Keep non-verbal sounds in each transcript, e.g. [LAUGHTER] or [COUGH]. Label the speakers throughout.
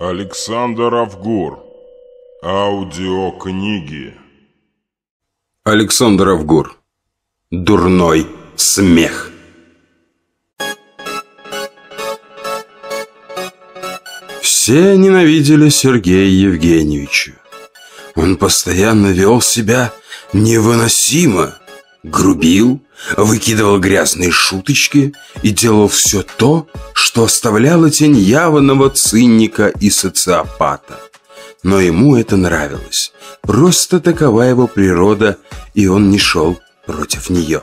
Speaker 1: Александр Авгур. Аудиокниги.
Speaker 2: Александр Авгур. Дурной смех. Все ненавидели Сергея Евгеньевича. Он постоянно вел себя невыносимо, грубил, выкидывал грязные шуточки и делал все то, что оставляло тень явного цинника и социопата. Но ему это нравилось. Просто такова его природа, и он не шел против нее.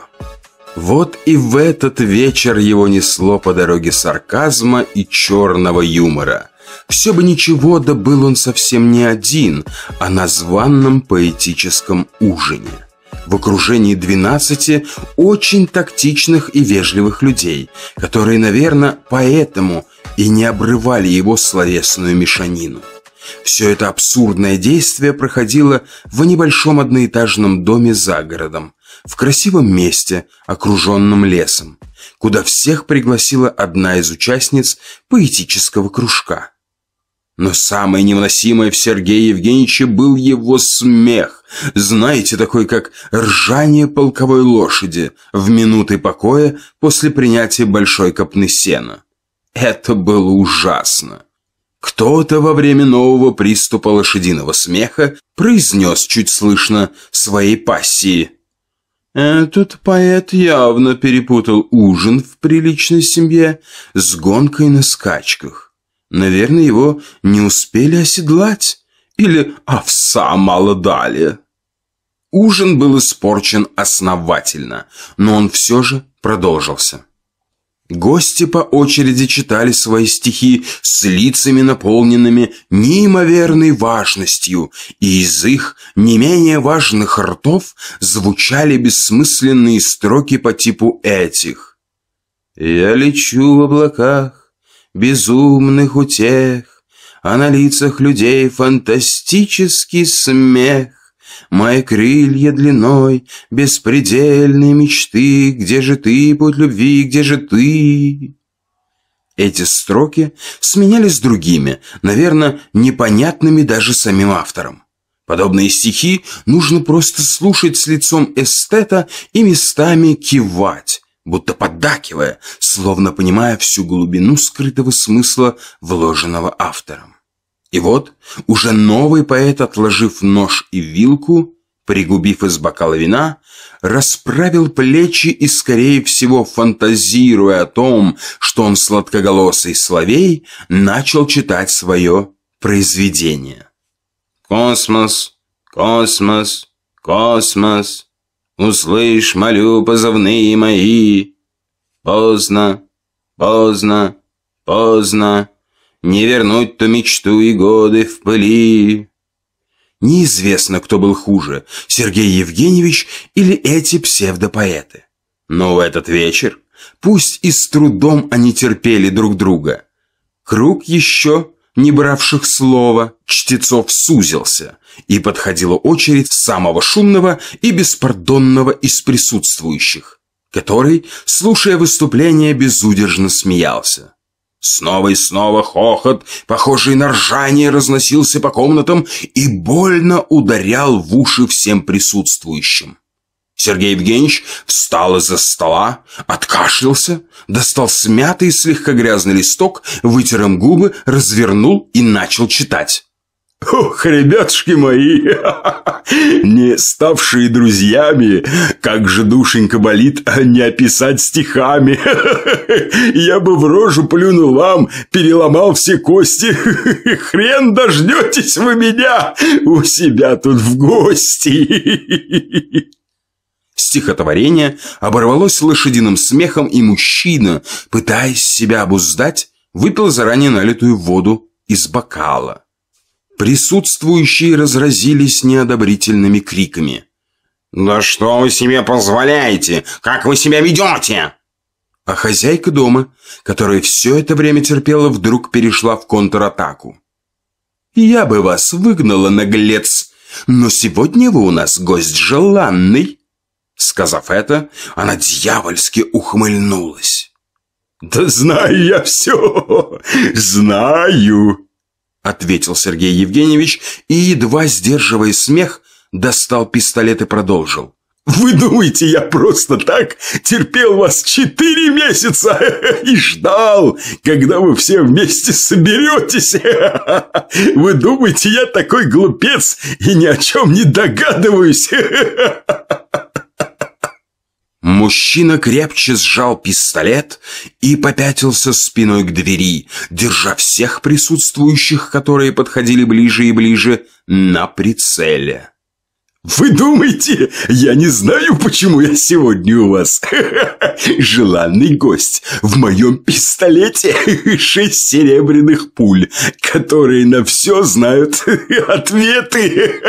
Speaker 2: Вот и в этот вечер его несло по дороге сарказма и черного юмора. Все бы ничего, да был он совсем не один, а на званном поэтическом ужине в окружении 12 очень тактичных и вежливых людей, которые, наверное, поэтому и не обрывали его словесную мешанину. Все это абсурдное действие проходило в небольшом одноэтажном доме за городом, в красивом месте, окруженном лесом, куда всех пригласила одна из участниц поэтического кружка. Но самое невыносимое в Сергее Евгеньевиче был его смех. Знаете, такой как ржание полковой лошади в минуты покоя после принятия большой копны сена. Это было ужасно. Кто-то во время нового приступа лошадиного смеха произнес чуть слышно своей пассии. Этот поэт явно перепутал ужин в приличной семье с гонкой на скачках. Наверное, его не успели оседлать. Или овса мало дали. Ужин был испорчен основательно, но он все же продолжился. Гости по очереди читали свои стихи с лицами, наполненными неимоверной важностью, и из их не менее важных ртов звучали бессмысленные строки по типу этих. «Я лечу в облаках, безумных утех, А на лицах людей фантастический смех. Мои крылья длиной, беспредельные мечты, Где же ты, путь любви, где же ты? Эти строки сменялись другими, наверное, непонятными даже самим автором. Подобные стихи нужно просто слушать с лицом эстета и местами кивать, будто поддакивая, словно понимая всю глубину скрытого смысла, вложенного автором. И вот уже новый поэт, отложив нож и вилку, пригубив из бокала вина, расправил плечи и, скорее всего, фантазируя о том, что он сладкоголосый словей, начал читать свое произведение. «Космос, космос, космос, Услышь, молю, позывные мои. Поздно, поздно, поздно, Не вернуть ту мечту и годы в пыли. Неизвестно, кто был хуже, Сергей Евгеньевич или эти псевдопоэты. Но в этот вечер, пусть и с трудом они терпели друг друга, круг еще не бравших слова, чтецов сузился, и подходила очередь самого шумного и беспардонного из присутствующих, который, слушая выступление, безудержно смеялся. Снова и снова хохот, похожий на ржание, разносился по комнатам и больно ударял в уши всем присутствующим. Сергей Евгеньевич встал из-за стола, откашлялся, достал смятый слегка грязный листок, вытер им губы, развернул и начал читать. Ох, ребятушки мои, [LAUGHS] не ставшие друзьями, как же душенька болит, а не описать стихами. [LAUGHS] Я бы в рожу плюнул вам, переломал все кости. [LAUGHS] Хрен дождетесь вы меня у себя тут в гости. Стихотворение оборвалось лошадиным смехом, и мужчина, пытаясь себя обуздать, выпил заранее налитую воду из бокала. Присутствующие разразились неодобрительными криками. «Да что вы себе позволяете? Как вы себя ведете?» А хозяйка дома, которая все это время терпела, вдруг перешла в контратаку. «Я бы вас выгнала, наглец, но сегодня вы у нас гость желанный» Сказав это, она дьявольски ухмыльнулась. «Да знаю я все, знаю!» Ответил Сергей Евгеньевич и, едва сдерживая смех, достал пистолет и продолжил. Вы думаете, я просто так терпел вас четыре месяца [LAUGHS] и ждал, когда вы все вместе соберетесь? [LAUGHS] Вы думаете, я такой глупец и ни о чем не догадываюсь? [LAUGHS] Мужчина крепче сжал пистолет и попятился спиной к двери, держа всех присутствующих, которые подходили ближе и ближе, на прицеле. Вы думаете, я не знаю, почему я сегодня у вас? [LAUGHS] Желанный гость. В моем пистолете [LAUGHS] шесть серебряных пуль, которые на все знают [LAUGHS] ответы.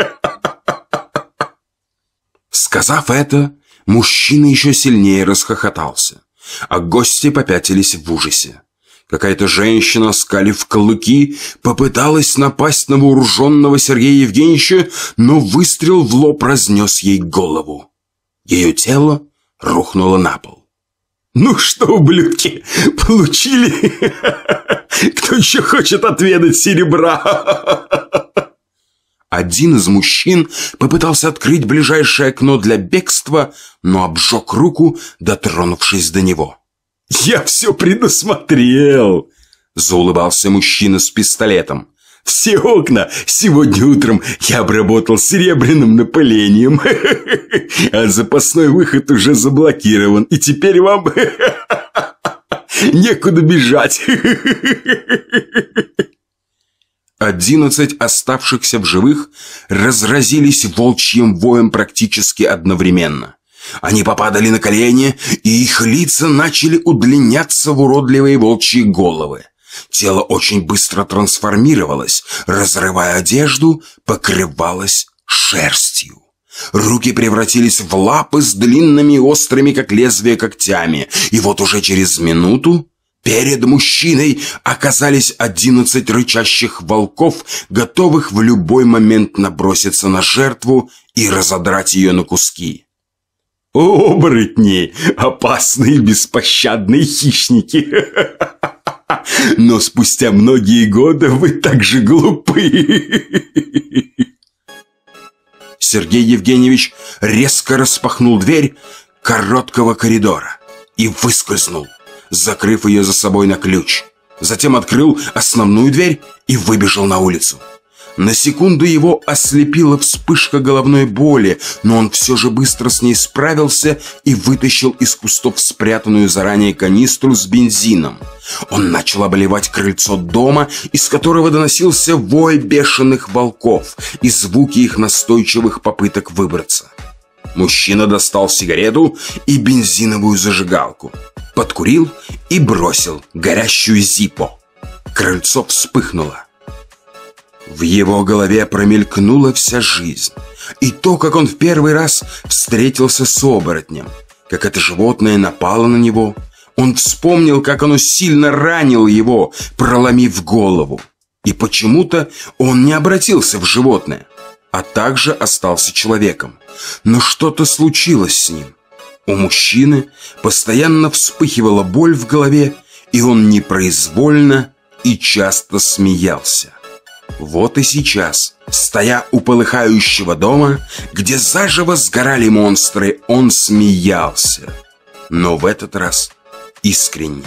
Speaker 2: Сказав это, мужчина еще сильнее расхохотался, а гости попятились в ужасе. Какая-то женщина, скалив клыки, попыталась напасть на вооруженного Сергея Евгеньевича, но выстрел в лоб разнес ей голову. Ее тело рухнуло на пол. «Ну что, ублюдки, получили? [LAUGHS] Кто еще хочет отведать серебра?» [LAUGHS] Один из мужчин попытался открыть ближайшее окно для бегства, но обжег руку, дотронувшись до него. «Я все предусмотрел!» Заулыбался мужчина с пистолетом. «Все окна сегодня утром я обработал серебряным напылением, [LAUGHS] а запасной выход уже заблокирован, и теперь вам [LAUGHS] некуда бежать!» [LAUGHS] Одиннадцать оставшихся в живых разразились волчьим воем практически одновременно. Они попадали на колени, и их лица начали удлиняться в уродливые волчьи головы. Тело очень быстро трансформировалось, разрывая одежду, покрывалось шерстью. Руки превратились в лапы с длинными острыми, как лезвие, когтями, и вот уже через минуту перед мужчиной оказались одиннадцать рычащих волков, готовых в любой момент наброситься на жертву и разодрать ее на куски. Оборотни! Опасные беспощадные хищники! [LAUGHS] Но спустя многие годы вы так же глупы. [LAUGHS] Сергей Евгеньевич резко распахнул дверь короткого коридора и выскользнул, закрыв ее за собой на ключ. Затем открыл основную дверь и выбежал на улицу. На секунду его ослепила вспышка головной боли, но он все же быстро с ней справился и вытащил из кустов спрятанную заранее канистру с бензином. Он начал обливать крыльцо дома, из которого доносился вой бешеных волков и звуки их настойчивых попыток выбраться. Мужчина достал сигарету и бензиновую зажигалку, подкурил и бросил горящую зипо. Крыльцо вспыхнуло. В его голове промелькнула вся жизнь. И то, как он в первый раз встретился с оборотнем. Как это животное напало на него. Он вспомнил, как оно сильно ранило его, проломив голову. И почему-то он не обратился в животное, а также остался человеком. Но что-то случилось с ним. У мужчины постоянно вспыхивала боль в голове, и он непроизвольно и часто смеялся. Вот и сейчас, стоя у полыхающего дома, где заживо сгорали монстры, он смеялся. Но в этот раз искренне.